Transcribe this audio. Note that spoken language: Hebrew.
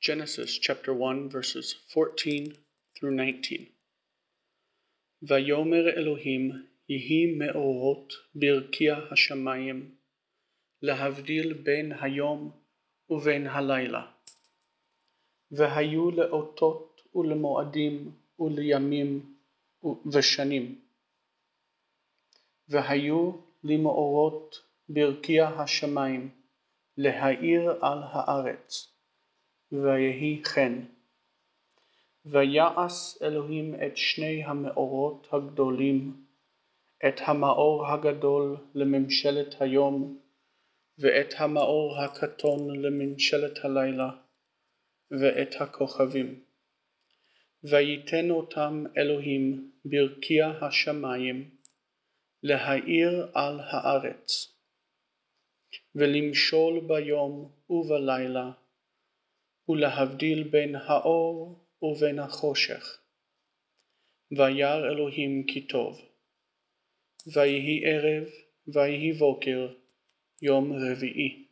Genesis chapter 1, verses 14 through 19. ויאמר אלוהים יהי מאורות ברקיע השמיים להבדיל בין היום ובין הלילה. והיו לאותות ולמועדים ולימים ושנים. והיו למאורות ברקיע השמיים להאיר על הארץ. ויהי כן. ויעש אלוהים את שני המאורות הגדולים, את המאור הגדול לממשלת היום, ואת המאור הקטון לממשלת הלילה, ואת הכוכבים. וייתן אותם אלוהים ברקיע השמיים, להאיר על הארץ, ולמשול ביום ובלילה, ולהבדיל בין האור ובין החושך. וירא אלוהים כי טוב. ויהי ערב, ויהי בוקר, יום רביעי.